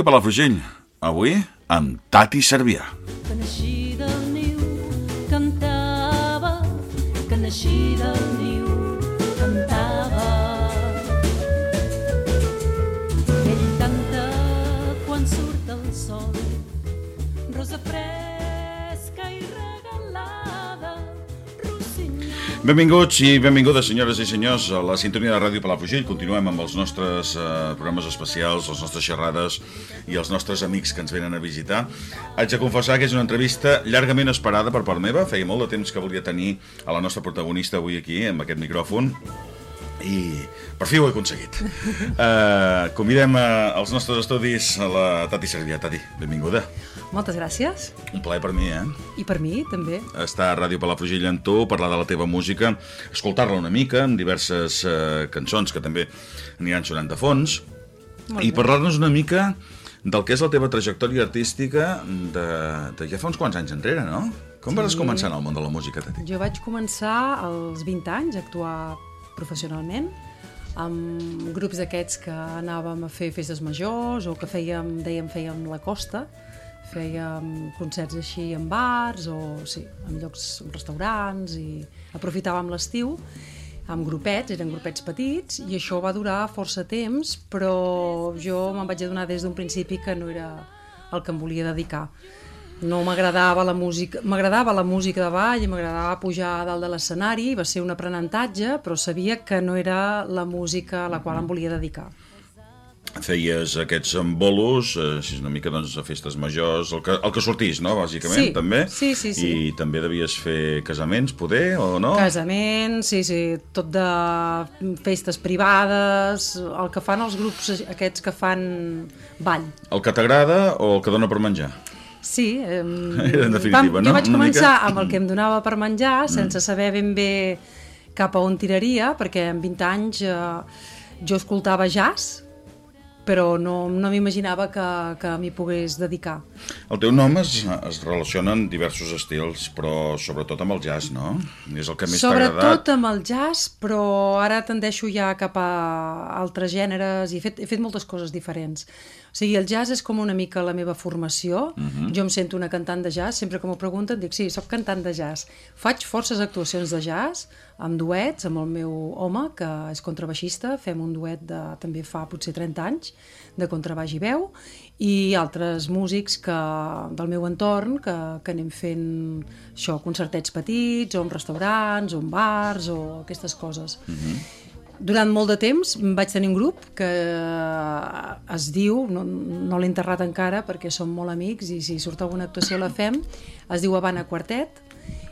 Ràdio Palafrugell, avui amb Tati Servià. Que naixí del niu cantava, que naixí del niu cantava. Ell canta quan surt el sol, rosa fresca Benvinguts i benvingudes, senyores i senyors, a la sintonia de Ràdio Palafrugell. Continuem amb els nostres eh, programes especials, les nostres xerrades i els nostres amics que ens venen a visitar. Haig de confessar que és una entrevista llargament esperada per part meva. Feia molt de temps que volia tenir a la nostra protagonista avui aquí, amb aquest micròfon, i per fi ho he aconseguit. Uh, convidem uh, als nostres estudis a la Tati Servià. Tati, benvinguda. Moltes gràcies. Un plaer per mi, eh? I per mi, també. estar a Ràdio Palafrugell amb tu, parlar de la teva música, escoltar-la una mica amb diverses eh, cançons que també aniran sonant de fons Molt i parlar-nos una mica del que és la teva trajectòria artística de, de ja fa uns quants anys enrere, no? Com vas Sí. començar en el món de la música, Tati? Jo vaig començar als 20 anys a actuar professionalment amb grups d'aquests que anàvem a fer festes majors o que fèiem, dèiem, fèiem la costa, fèiem concerts així en bars o sí, en llocs, en restaurants i aprofitàvem l'estiu amb grupets, eren grupets petits i això va durar força temps però jo me'n vaig adonar des d'un principi que no era el que em volia dedicar no m'agradava la música, m'agradava la música de ball i m'agradava pujar a dalt de l'escenari, va ser un aprenentatge, però sabia que no era la música a la qual em volia dedicar. Feies aquests embolos, eh, així una mica doncs, a festes majors, el que, el que sortís, no?, bàsicament, Sí, també. sí, sí, sí. I també devies fer casaments, poder, o no? Casaments, sí, sí, tot de festes privades, el que fan els grups aquests que fan ball. El que t'agrada o el que dona per menjar? Sí, eh, En definitiva, no? Jo vaig començar mica. amb el que em donava per menjar, sense saber ben bé cap a on tiraria, perquè amb 20 anys eh, jo escoltava jazz, però no, no m'imaginava que, que m'hi pogués dedicar. El teu nom es, es relaciona amb diversos estils, però sobretot amb el jazz, no? És el que més t'ha agradat. Sobretot amb el jazz, però ara tendeixo ja cap a altres gèneres i he fet, he fet moltes coses diferents. O sigui, el jazz és com una mica la meva formació. Uh Mhm. -huh. Jo em sento una cantant de jazz, sempre que m'ho pregunten dic, sí, sóc cantant de jazz. Faig forces actuacions de jazz, amb duets, amb el meu home, que és contrabaixista, fem un duet de, també fa potser 30 anys, de contrabaix i veu, i altres músics que, del meu entorn que, que anem fent això, concertets petits, o en restaurants, o en bars, o aquestes coses. Durant molt de temps vaig tenir un grup que es diu, no, no l'he enterrat encara perquè som molt amics i si surt alguna actuació la fem, es diu Habana Quartet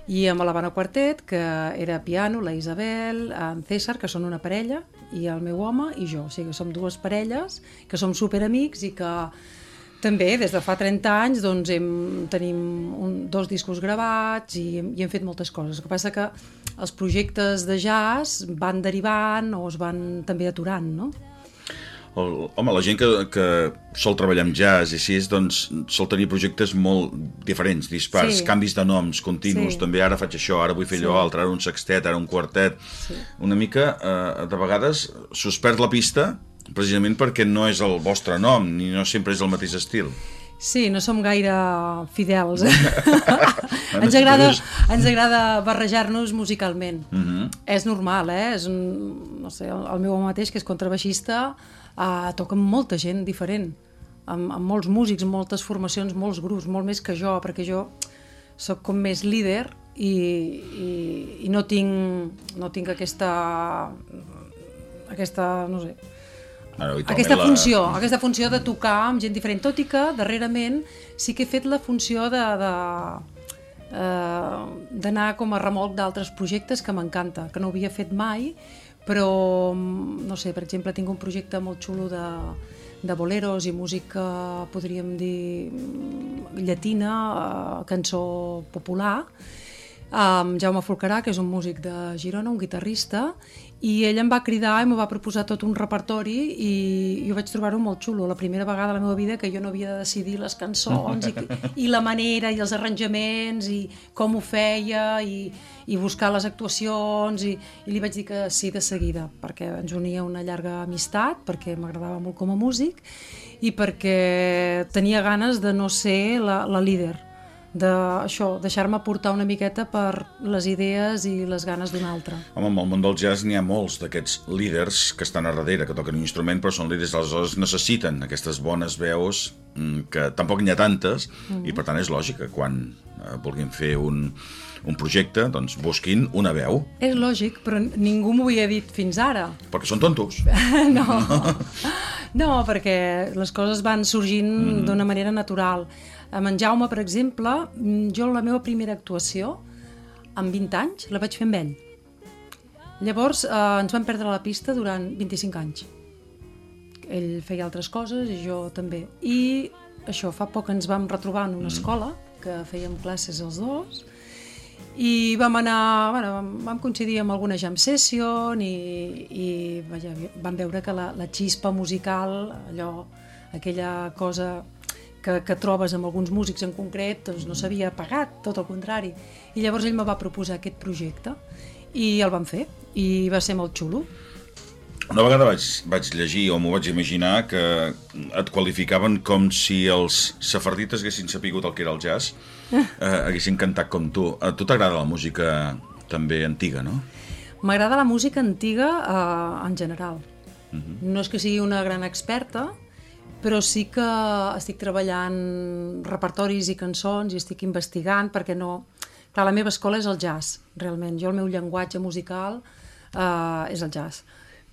i amb l'Havana Quartet, que era piano, la Isabel, en César, que són una parella, i el meu home i jo. O sigui, som dues parelles que som superamics i que també des de fa 30 anys doncs, hem, tenim un, dos discos gravats i, i hem fet moltes coses. El que passa que els projectes de jazz van derivant o es van també aturant, no? El, home, la gent que, que sol treballar amb jazz i així, doncs, sol tenir projectes molt diferents, dispars, Sí. canvis de noms continus, Sí. també ara faig això, ara vull fer allò Sí. altre, ara un sextet, ara un quartet. Sí. Una mica, eh, de vegades, s'us perd la pista precisament perquè no és el vostre nom, ni no sempre és el mateix estil. Sí, no som gaire fidels. ens, agrada, ens agrada barrejar-nos musicalment. Uh -huh. És normal, eh? És un, no sé, el, el meu home mateix, que és contrabaixista, uh, toca amb molta gent diferent, amb, amb molts músics, moltes formacions, molts grups, molt més que jo, perquè jo sóc com més líder i, i, i no tinc, no tinc aquesta, aquesta, no sé, Ara, aquesta funció, aquesta funció de tocar amb gent diferent, tot i que darrerament sí que he fet la funció de, de eh, d'anar com a remolc d'altres projectes que m'encanta, que no ho havia fet mai, però no sé, per exemple, tinc un projecte molt xulo de, de boleros i música, podríem dir, mm, llatina, eh, cançó popular, amb Jaume Folcarà, que és un músic de Girona, un guitarrista, i ell em va cridar i m'ho va proposar tot un repertori i jo vaig trobar-ho molt xulo. La primera vegada a la meva vida que jo no havia de decidir les cançons i, i la manera i els arranjaments i com ho feia i, i buscar les actuacions i, i li vaig dir que sí de seguida perquè ens unia una llarga amistat, perquè m'agradava molt com a músic i perquè tenia ganes de no ser la, la líder de això, deixar-me portar una miqueta per les idees i les ganes d'un altre. Home, en el món del jazz n'hi ha molts d'aquests líders que estan a darrere, que toquen un instrument, però són líders, aleshores necessiten aquestes bones veus, mm, que tampoc n'hi ha tantes, mm -hmm. i per tant és lògic que quan eh, vulguin fer un, un projecte, doncs busquin una veu. És lògic, però ningú m'ho havia dit fins ara. Perquè són tontos. no, no, perquè les coses van sorgint mm -hmm. d'una manera natural. Amb en Jaume, per exemple, mm, jo la meva primera actuació, amb 20 anys, la vaig fer amb ell. Llavors eh, ens vam perdre la pista durant 25 anys. Ell feia altres coses i jo també. I això, fa poc ens vam retrobar en una escola, que fèiem classes els dos, i vam anar, bueno, vam, vam coincidir amb alguna jam session i, i vaja, vam veure que la, la xispa musical, allò, aquella cosa que, que trobes amb alguns músics en concret doncs no s'havia pagat, tot el contrari. I llavors ell me va proposar aquest projecte i el vam fer i va ser molt xulo. Una vegada vaig, vaig llegir o m'ho vaig imaginar que et qualificaven com si els safardites haguessin sapigut el que era el jazz, eh, haguessin cantat com tu. A tu t'agrada la música també antiga, no? M'agrada la música antiga eh, en general. Uh -huh. No és que sigui una gran experta, però sí que estic treballant repertoris i cançons i estic investigant perquè no... Clar, la meva escola és el jazz, realment. Jo el meu llenguatge musical eh, és el jazz.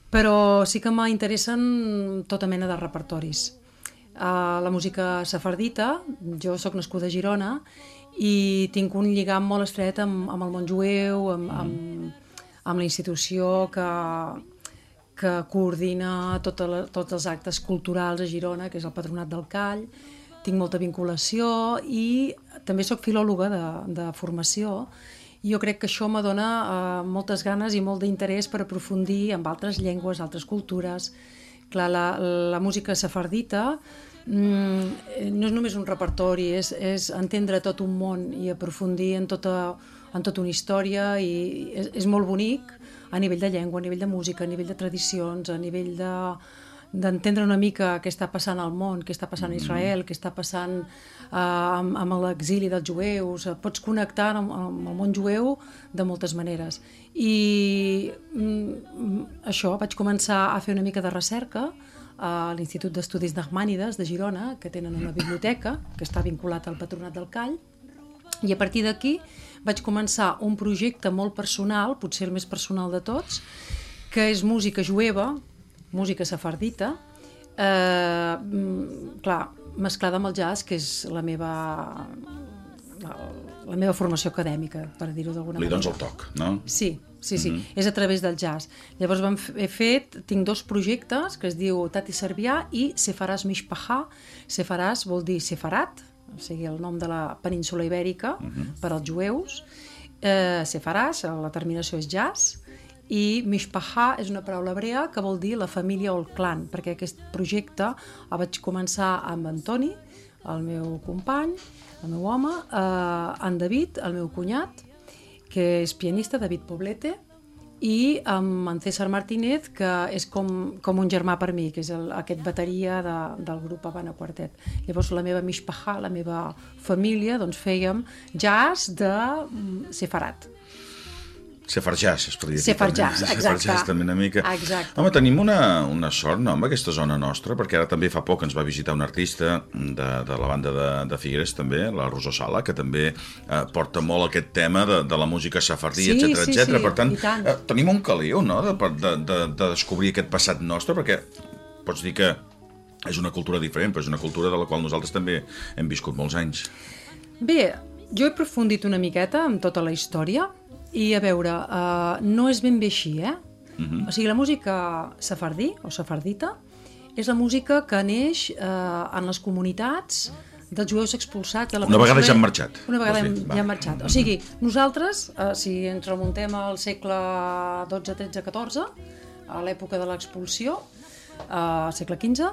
Però sí que m'interessen tota mena de repertoris. Uh, la música safardita, jo sóc nascuda a Girona i tinc un lligam molt estret amb, amb el món jueu, amb, amb, amb la institució que, que coordina tota la, tots els actes culturals a Girona, que és el Patronat del Call. Tinc molta vinculació i també sóc filòloga de, de formació i jo crec que això me dona eh, moltes ganes i molt d'interès per aprofundir en altres llengües, altres cultures. Clar, la, la música safardita mm, no és només un repertori, és, és entendre tot un món i aprofundir en tota, en tota una història i és, és molt bonic a nivell de llengua, a nivell de música, a nivell de tradicions, a nivell de d'entendre una mica què està passant al món, què està passant a Israel, què està passant uh, amb, amb l'exili dels jueus, pots connectar amb, amb el món jueu de moltes maneres. I mm, això, vaig començar a fer una mica de recerca a l'Institut d'Estudis Nachmànides de Girona, que tenen una biblioteca que està vinculat al Patronat del Call, i a partir d'aquí vaig començar un projecte molt personal, potser el més personal de tots, que és música jueva, música safardita, eh, clar, mesclada amb el jazz, que és la meva la, la meva formació acadèmica, per dir-ho d'alguna manera. Li dones el toc, no? Sí, sí, sí, mm. -hmm. és a través del jazz. Llavors vam he fet, tinc dos projectes que es diu Tati Servià i Sefaràs Mishpahà. Sefaràs vol dir sefarat, o sigui, el nom de la península ibèrica mm -hmm. per als jueus. Eh, Sefaràs, la terminació és jazz, i Mishpahà és una paraula hebrea que vol dir la família o el clan, perquè aquest projecte el vaig començar amb Antoni, el meu company, el meu home, eh, en David, el meu cunyat, que és pianista, David Poblete, i amb en César Martínez, que és com, com un germà per mi, que és el, aquest bateria de, del grup Habana Quartet. Llavors la meva mishpahà, la meva família, doncs fèiem jazz de mm, sefarat. Sefar Jazz, es podria dir. Sefar també. Jazz, Sefar exacte. Jazz també una mica. Exacte. Home, tenim una, una sort, no?, amb aquesta zona nostra, perquè ara també fa poc ens va visitar un artista de, de la banda de, de Figueres, també, la Rosó Sala, que també eh, porta molt aquest tema de, de la música safardí, Sí, etc sí, etc. sí, Per tant, tant. eh, tenim un caliu, no?, de, de, de, de descobrir aquest passat nostre, perquè pots dir que és una cultura diferent, però és una cultura de la qual nosaltres també hem viscut molts anys. Bé, jo he aprofundit una miqueta amb tota la història i a veure, uh, no és ben bé així, eh? Uh -huh. O sigui, la música safardí o safardita és la música que neix eh, en les comunitats dels jueus expulsats de la Una vegada ja han marxat, Una vegada vols hem, ja han marxat. O sigui, nosaltres, eh, si ens remuntem al segle XII, XIII, XIV, a l'època de l'expulsió, eh, al segle XV,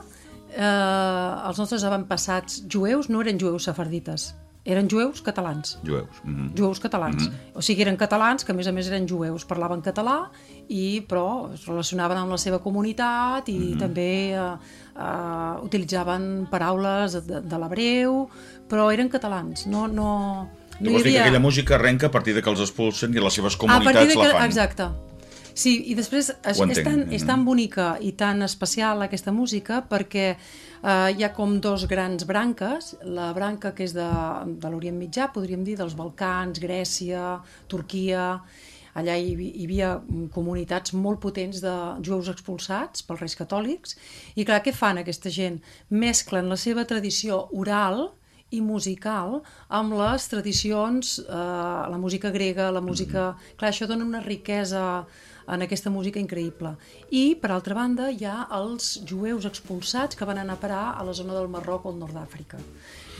eh, els nostres avantpassats jueus no eren jueus safardites, eren jueus catalans Jueus. Mhm. jueus catalans. O sigui, eren catalans que a més a més eren jueus, parlaven català i però es relacionaven amb la seva comunitat i també eh, eh, utilitzaven paraules de, de l'hebreu, però eren catalans. No, no, no vols dir que aquella música arrenca a partir de que els expulsen i les seves a comunitats partir de la que, fan. exacte. Sí, i després és, és, tan, és Mhm. tan bonica i tan especial aquesta música perquè eh, hi ha com dos grans branques, la branca que és de, de l'Orient Mitjà, podríem dir, dels Balcans, Grècia, Turquia, allà hi, hi havia mm, comunitats molt potents de jueus expulsats pels reis catòlics, i clar, què fan aquesta gent? Mesclen la seva tradició oral i musical amb les tradicions, eh, la música grega, la música... Clar, això dona una riquesa en aquesta música increïble. I, per altra banda, hi ha els jueus expulsats que van anar a parar a la zona del Marroc o el nord d'Àfrica.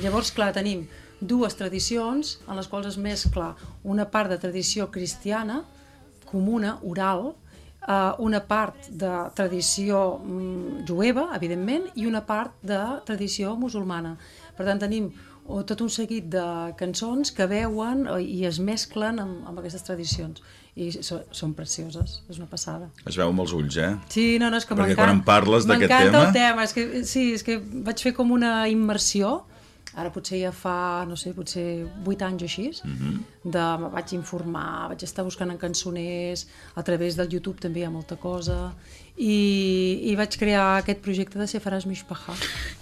Llavors, clar, tenim dues tradicions en les quals es mescla una part de tradició cristiana, comuna, oral, eh, una part de tradició mm, jueva, evidentment, i una part de tradició musulmana. Per tant, tenim o tot un seguit de cançons que veuen i es mesclen amb, amb aquestes tradicions. I so, són precioses, és una passada. Es veu amb els ulls, eh? Sí, no, no, és que m'encanta. quan em parles d'aquest M'encanta tema- el tema, és que, sí, és que vaig fer com una immersió, ara potser ja fa, no sé, potser 8 anys o així, Mhm. de, me vaig informar, vaig estar buscant en cançoners, a través del YouTube també hi ha molta cosa, i, i vaig crear aquest projecte de Sefaràs Mishpaha.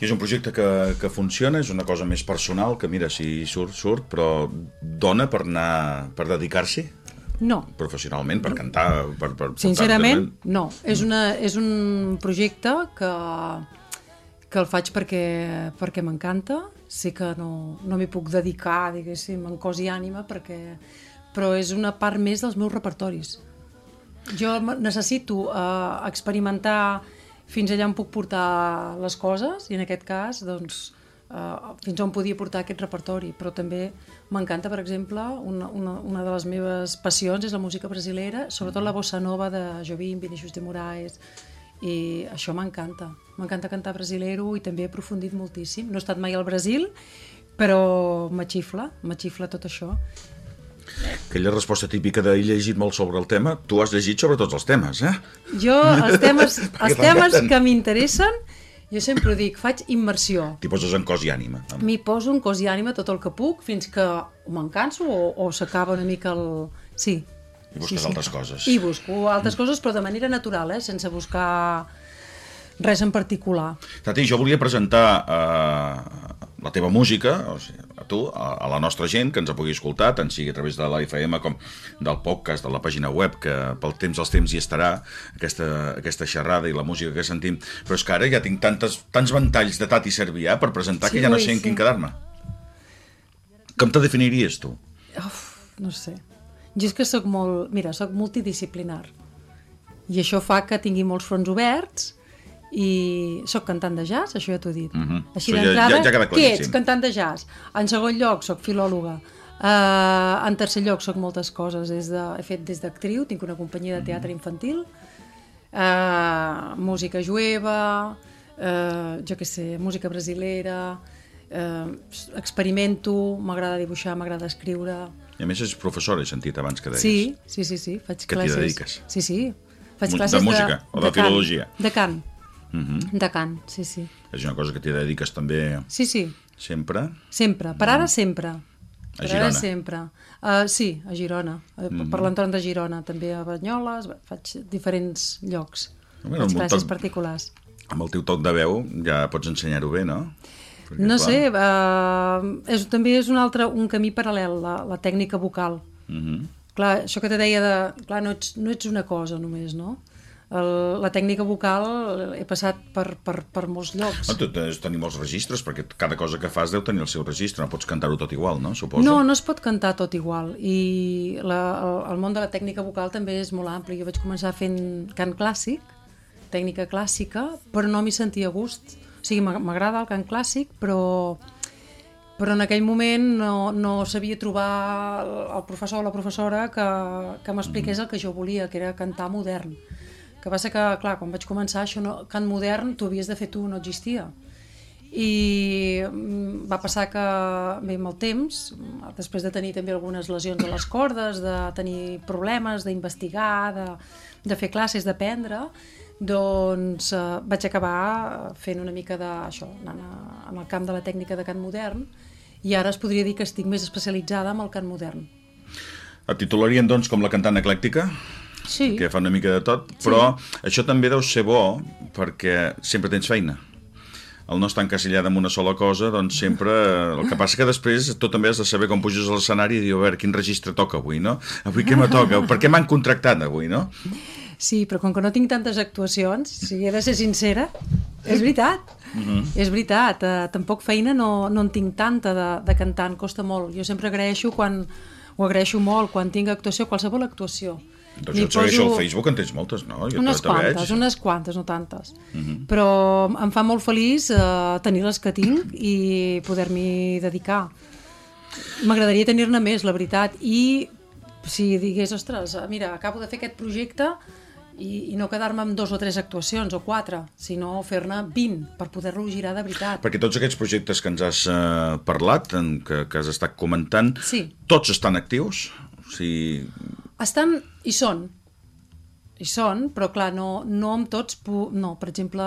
I és un projecte que, que funciona, és una cosa més personal, que mira, si surt, surt, però dona per anar, per dedicar-s'hi No, professionalment, per cantar, per... per Sincerament, no. És, una, és un projecte que, que el faig perquè, perquè m'encanta. Sé que no, no m'hi puc dedicar, diguéssim, en cos i ànima, perquè, però és una part més dels meus repertoris. Jo necessito eh, experimentar fins allà on puc portar les coses, i en aquest cas, doncs, eh, fins on podia portar aquest repertori, però també m'encanta, per exemple, una, una, una de les meves passions és la música brasilera, sobretot la bossa nova de Jobim, Vinicius de Moraes, i això m'encanta. M'encanta cantar brasilero i també he aprofundit moltíssim. No he estat mai al Brasil, però m'axifla, m'axifla tot això. Aquella resposta típica de he llegit molt sobre el tema, tu has llegit sobre tots els temes, eh? Jo, els temes, els temes que m'interessen, jo sempre ho dic, faig immersió. T'hi poses en cos i ànima. M'hi poso en cos i ànima tot el que puc fins que o me'n canso o, o s'acaba una mica el... Sí. I busques altres coses. I busco altres coses, però de manera natural, eh? sense buscar res en particular. Tati, jo volia presentar eh, la teva música, o sigui, a tu, a, a la nostra gent, que ens pugui escoltar, tant sigui a través de la FM com del podcast, de la pàgina web, que pel temps dels temps hi estarà, aquesta, aquesta xerrada i la música que sentim. Però és que ara ja tinc tantes, tants ventalls de Tati Servià per presentar Sí, que ja no sé en sí. quin quedar-me. Com te definiries tu? Uf, no sé. Jo és que sóc molt... Mira, sóc multidisciplinar. I això fa que tingui molts fronts oberts i sóc cantant de jazz, això ja t'ho he dit. Mhm. Així Això ja- d'entrada, ja- ja què ets? Cantant de jazz. En segon lloc, sóc filòloga. Uh, en tercer lloc, sóc moltes coses. Des de, he fet des d'actriu, tinc una companyia de teatre infantil, uh, música jueva, uh, jo què sé, música brasilera, uh, experimento, m'agrada dibuixar, m'agrada escriure, I a més és professora, he sentit abans que deies. Sí, sí, sí, sí. Faig Que t'hi classes. dediques? Sí, sí. Faig Mu- de classes música o de cant. filologia? De cant. Uh -huh. De cant, sí, sí. És una cosa que t'hi dediques també Sí, sí, sempre. sempre. Per ara sempre. Per Girona? ara sempre. Uh, sí, a Girona. Uh, Per l'entorn de Girona, també a Banyoles, faig diferents llocs. Bueno, faig classes toc- particulars. Amb el teu toc de veu ja pots ensenyar-ho bé, no? Perquè, No clar, sé, uh, és, també és un altre un camí paral·lel, la, la tècnica vocal. mhm. Clar, això que te deia de... Clar, no ets, no ets una cosa només, no? El, la tècnica vocal he passat per, per, per molts llocs. No, tu has de tenir molts registres, perquè cada cosa que fas deu tenir el seu registre, no pots cantar-ho tot igual, no? Suposo. No, no es pot cantar tot igual i la, el, el món de la tècnica vocal també és molt ampli. Jo vaig començar fent cant clàssic tècnica clàssica, però no m'hi sentia a gust. O sigui, m'ag- m'agrada el cant clàssic, però, però en aquell moment no, no sabia trobar el professor o la professora que, que m'expliqués el que jo volia, que era cantar modern. Que va ser que, clar, quan vaig començar, això no, cant modern t'ho havies de fer tu, no existia. I mm, va passar que, bé, amb el temps, després de tenir també algunes lesions a les cordes, de tenir problemes, d'investigar, de, de fer classes, d'aprendre, doncs eh, vaig acabar fent una mica d'això, anant a, en el camp de la tècnica de cant modern, i ara es podria dir que estic més especialitzada en el cant modern. Et titularien, doncs, com la cantant eclèctica? Sí, que fa una mica de tot, però això també deu ser bo perquè sempre tens feina. El no estar encasillat en una sola cosa, doncs sempre... El que passa que després tu també has de saber com puges a l'escenari i dir, a veure, quin registre toca avui, no? Avui què me toca? Per què m'han contractat avui, no? Sí, però com que no tinc tantes actuacions, si he de ser sincera, és veritat. Uh -huh. És veritat. Uh, tampoc feina no, no en tinc tanta de, de cantant, costa molt. Jo sempre agraeixo quan... Ho agraeixo molt quan tinc actuació, qualsevol actuació. Doncs jo et segueixo poso- al Facebook, en tens moltes, no? Jo unes te- te veig. quantes, unes quantes, no tantes. Uh -huh. Però em fa molt feliç eh, tenir les que tinc i poder-m'hi dedicar. M'agradaria tenir-ne més, la veritat. I si digués, ostres, eh, mira, acabo de fer aquest projecte i, i no quedar-me amb dos o tres actuacions o quatre, sinó fer-ne 20 per poder-lo girar de veritat. Perquè tots aquests projectes que ens has eh, parlat, en, que, que has estat comentant, Sí. tots estan actius? O sigui, Estan, i són, i són, però clar, no, no amb tots, no, per exemple,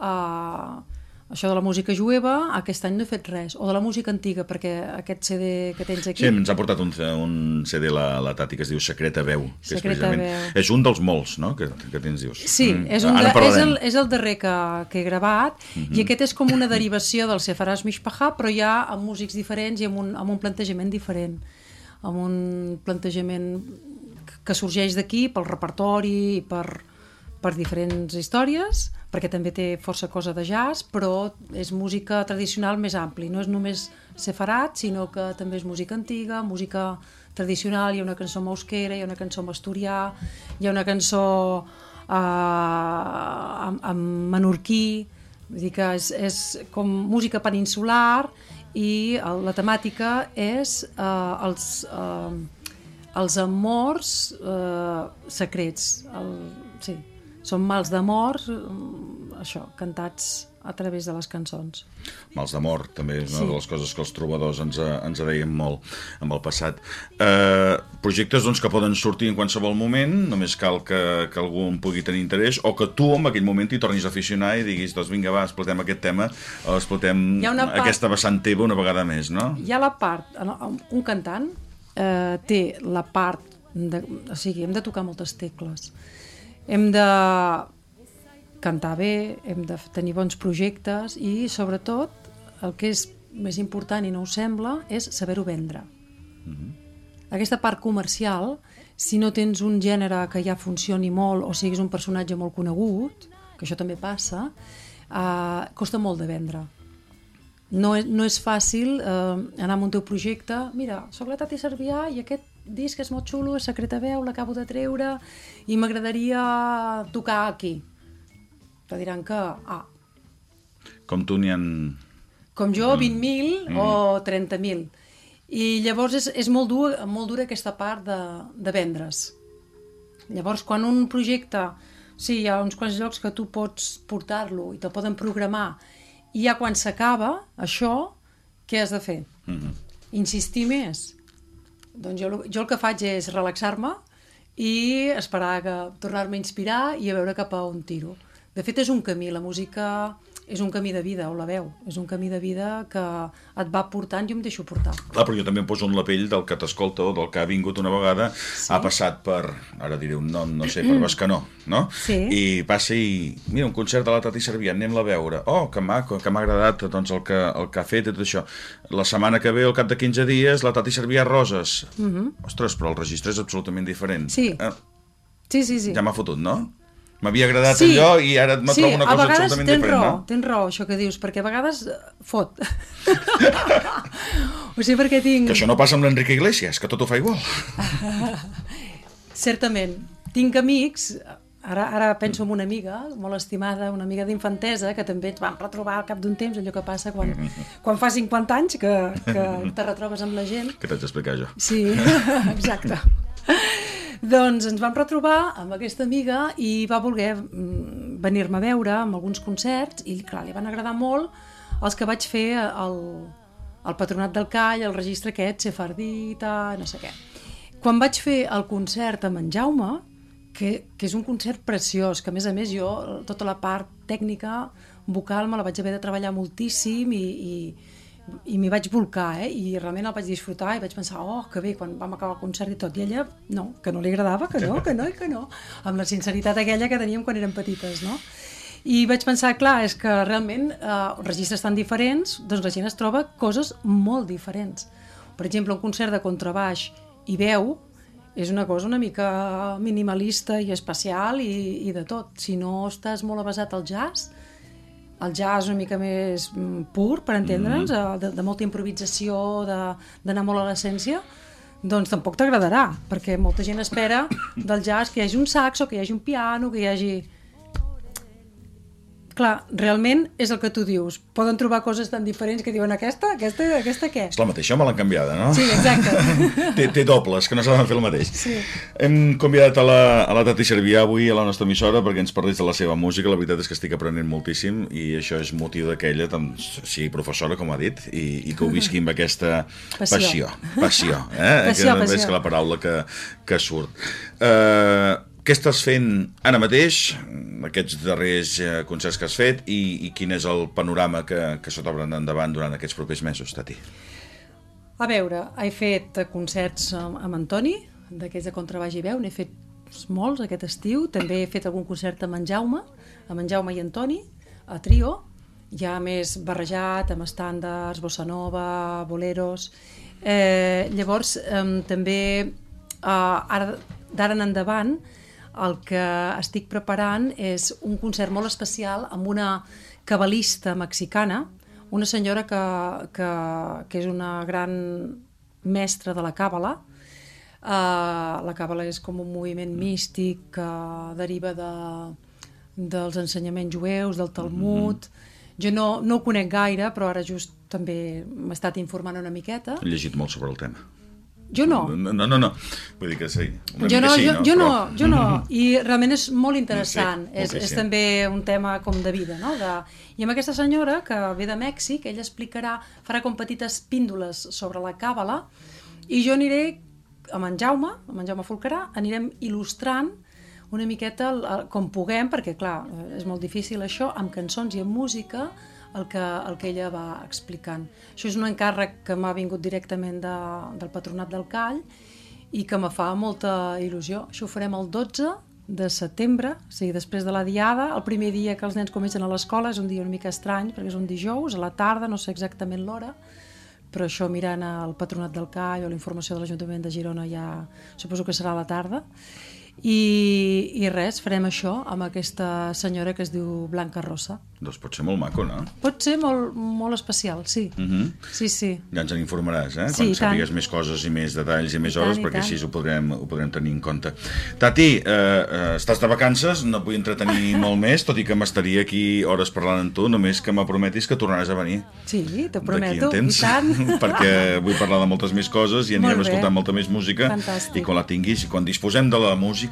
uh, això de la música jueva, aquest any no he fet res, o de la música antiga, perquè aquest CD que tens aquí... sí, ens ha portat un, un CD la, la Tati que es diu Secreta Veu, que és, Secreta precisament, Veu. és un dels molts, no?, que, que tens, dius. Sí, Mm. és, un de, és, el, és el darrer que, que he gravat i aquest és com una derivació del Sefaràs Mishpahà però ja amb músics diferents i amb un, amb un plantejament diferent amb un plantejament que sorgeix d'aquí pel repertori i per, per diferents històries perquè també té força cosa de jazz però és música tradicional més ampli. No és només sefarat sinó que també és música antiga, música tradicional. Hi ha una cançó mausquera, hi ha una cançó masturià hi ha una cançó uh, amb, amb menorquí. Vull dir que és, és com música peninsular i el, la temàtica és uh, els, uh, els amors uh, secrets. El, sí, són mals d'amor això, cantats a través de les cançons Mals d'amor, també és una Sí. de les coses que els trobadors ens, eh, ens deien molt en el passat. Eh, projectes doncs, que poden sortir en qualsevol moment, només cal que, que algú en pugui tenir interès, o que tu en aquell moment t'hi tornis a aficionar i diguis, doncs vinga, va, explotem aquest tema, o explotem part- aquesta vessant teva una vegada més, no? hi ha la part, un cantant eh, té la part, de, o sigui, hem de tocar moltes tecles, hem de cantar bé, hem de tenir bons projectes i sobretot el que és més important i no ho sembla és saber-ho vendre. Aquesta part comercial, si no tens un gènere que ja funcioni molt o siguis un personatge molt conegut, que això també passa, eh, costa molt de vendre. No és, no és fàcil eh, anar amb un teu projecte, mira, sóc la Tati Servià i aquest disc és molt xulo, és Secreta Veu, l'acabo de treure i m'agradaria tocar aquí. Te diran que, ah, Com tu n'hi ha... com jo, 20.000 o 30.000. I llavors és, és molt, dur, molt dura aquesta part de, de vendre's. Llavors, quan un projecte, sí, hi ha uns quants llocs que tu pots portar-lo i te'l poden programar, i ja quan s'acaba, això, què has de fer? Mm -hmm. Insistir més. Doncs jo, jo el que faig és relaxar-me i esperar que tornar-me a inspirar i a veure cap a on tiro. De fet, és un camí, la música és un camí de vida, o la veu, és un camí de vida que et va portant i em deixo portar. Clar, però jo també em poso en la pell del que t'escolta o del que ha vingut una vegada, sí. ha passat per, ara diré un nom, no sé, per Bescanó, no? Sí. I passa i, mira, un concert de la Tati Servià, anem-la a veure. Oh, que maco, que m'ha agradat doncs, el, que, el que ha fet i tot això. La setmana que ve, al cap de 15 dies, la Tati Servià Roses. Mm -hmm. Ostres, però el registre és absolutament diferent. Sí. Eh, Sí, sí, sí. ja m'ha fotut, no? M'havia agradat sí. allò i ara me sí, trobo una a cosa vegades absolutament tens diferent, raó, no? tens raó, això que dius, perquè a vegades eh, fot. o sigui, perquè tinc... Que això no passa amb l'Enrique Iglesias, que tot ho fa igual. Certament. Tinc amics, Ara, ara penso en una amiga, molt estimada, una amiga d'infantesa, que també ens vam retrobar al cap d'un temps, allò que passa quan, quan fa 50 anys que, que te retrobes amb la gent. Què t'haig d'explicar jo? Sí, exacte. Doncs ens vam retrobar amb aquesta amiga i va voler mm, venir-me a veure amb alguns concerts i, clar, li van agradar molt els que vaig fer al, al Patronat del Call, el registre aquest, Sefardita, no sé què. Quan vaig fer el concert amb en Jaume, que, que és un concert preciós, que a més a més jo tota la part tècnica vocal me la vaig haver de treballar moltíssim i, i, i m'hi vaig volcar, eh? i realment el vaig disfrutar i vaig pensar, oh, que bé, quan vam acabar el concert i tot, i ella, no, que no li agradava, que no, que no i que no, amb la sinceritat aquella que teníem quan érem petites, no? I vaig pensar, clar, és que realment eh, registres tan diferents, doncs la gent es troba coses molt diferents. Per exemple, un concert de contrabaix i veu, és una cosa una mica minimalista i especial i, i de tot. Si no estàs molt avasat al jazz, el jazz una mica més mm, pur, per entendre'ns, mm -hmm. de, de molta improvisació, d'anar molt a l'essència, doncs tampoc t'agradarà, perquè molta gent espera del jazz que hi hagi un saxo, que hi hagi un piano, que hi hagi clar, realment és el que tu dius. Poden trobar coses tan diferents que diuen aquesta, aquesta, aquesta què? És la mateixa, me l'han canviada, no? Sí, exacte. té, té dobles, que no saben fer el mateix. Sí. Hem convidat a la, a la Tati Servià avui a la nostra emissora perquè ens parlis de la seva música. La veritat és que estic aprenent moltíssim i això és motiu que ella sigui professora, com ha dit, i, i que ho visqui amb aquesta passió. Passió. Passió, eh? Passió, que passió. és que la paraula que, que surt. Uh, què estàs fent ara mateix, aquests darrers eh, concerts que has fet, i, i quin és el panorama que, que se t'obren endavant durant aquests propers mesos, Tati? A veure, he fet concerts amb Antoni, d'aquells de contrabaix i veu, n'he fet molts aquest estiu, també he fet algun concert amb en Jaume, amb en Jaume i Antoni, a trio, ja més barrejat amb estàndards, bossa nova, boleros... Eh, llavors, eh, també, eh, ara d'ara en endavant, el que estic preparant és un concert molt especial amb una cabalista mexicana, una senyora que, que, que és una gran mestra de la càbala. Uh, la càbala és com un moviment místic que deriva de, dels ensenyaments jueus, del Talmud... Mm -hmm. Jo no, no ho conec gaire, però ara just també m'he estat informant una miqueta. He llegit molt sobre el tema. Jo no. No, no, no. no. Vull dir que sí. Jo no, sí, jo, no? jo Però... no, jo no, i realment és molt interessant, Sí, és, és també un tema com de vida, no? De... I amb aquesta senyora, que ve de Mèxic, ella explicarà, farà com petites píndoles sobre la càbala, i jo aniré amb en Jaume, amb en Jaume Folcarà, anirem il·lustrant una miqueta el, el, com puguem, perquè clar, és molt difícil això, amb cançons i amb música, el que, el que ella va explicant. Això és un encàrrec que m'ha vingut directament de, del Patronat del Call i que me fa molta il·lusió. Això ho farem el 12 de setembre, o sigui, després de la diada, el primer dia que els nens comencen a l'escola, és un dia una mica estrany, perquè és un dijous, a la tarda, no sé exactament l'hora, però això mirant al Patronat del Call o la informació de l'Ajuntament de Girona ja suposo que serà a la tarda. I, I res, farem això amb aquesta senyora que es diu Blanca Rosa. Doncs pot ser molt maco, no? Pot ser molt, molt especial, sí. Uh -huh. Sí, sí. Ja ens en informaràs, eh? Sí, Quan tant. sàpigues més coses i més detalls i més I tant, hores, i perquè tant. així ho podrem, ho podrem tenir en compte. Tati, eh, eh, estàs de vacances, no vull entretenir molt més, tot i que m'estaria aquí hores parlant amb tu, només que me prometis que tornaràs a venir. Sí, t'ho prometo, i tant. perquè vull parlar de moltes més coses i anirem Molt escoltant molta més música. Fantàstic. I quan la tinguis, i quan disposem de la música,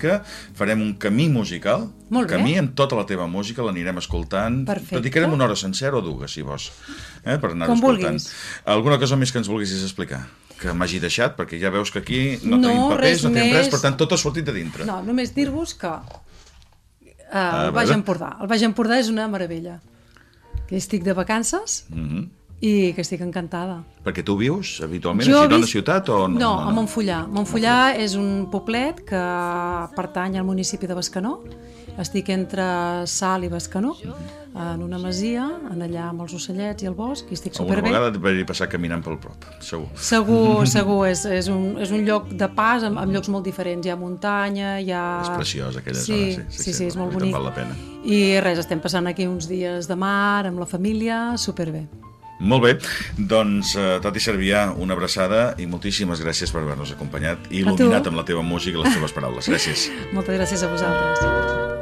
farem un camí musical, Molt bé. camí amb tota la teva música, l'anirem escoltant. Perfecte. Dedicarem una hora sencera o dues, si vols, eh, per anar escoltant. vulguis. Alguna cosa més que ens vulguis explicar? Que m'hagi deixat, perquè ja veus que aquí no, No, tenim papers, no tenim res, més. per tant, tot ha sortit de dintre. No, només dir-vos que uh, A el Baix. Empordà. El Baix Empordà és una meravella. Que estic de vacances Mhm. I que estic encantada. Perquè tu vius habitualment Jo a Girona visc- ciutat o no? No, a Montfullà. Montfullà és un poblet que pertany al municipi de Bescanó. Estic entre Sal i Bescanó, en una masia, en allà amb els ocellets i el bosc, i estic Alguna superbé. vegada t'he passar caminant pel prop, segur. Segur, segur, és, és, un, és un lloc de pas amb, amb llocs molt diferents. Hi ha muntanya, hi ha... És preciós aquella sí, zona, sí, sí, sí, sí, sí, és molt bonic. val la pena. I res, estem passant aquí uns dies de mar, amb la família, superbé. Molt bé, doncs uh, Tati Servià, una abraçada i moltíssimes gràcies per haver-nos acompanyat i il·luminat amb la teva música i les teves paraules. Gràcies. Moltes gràcies a vosaltres.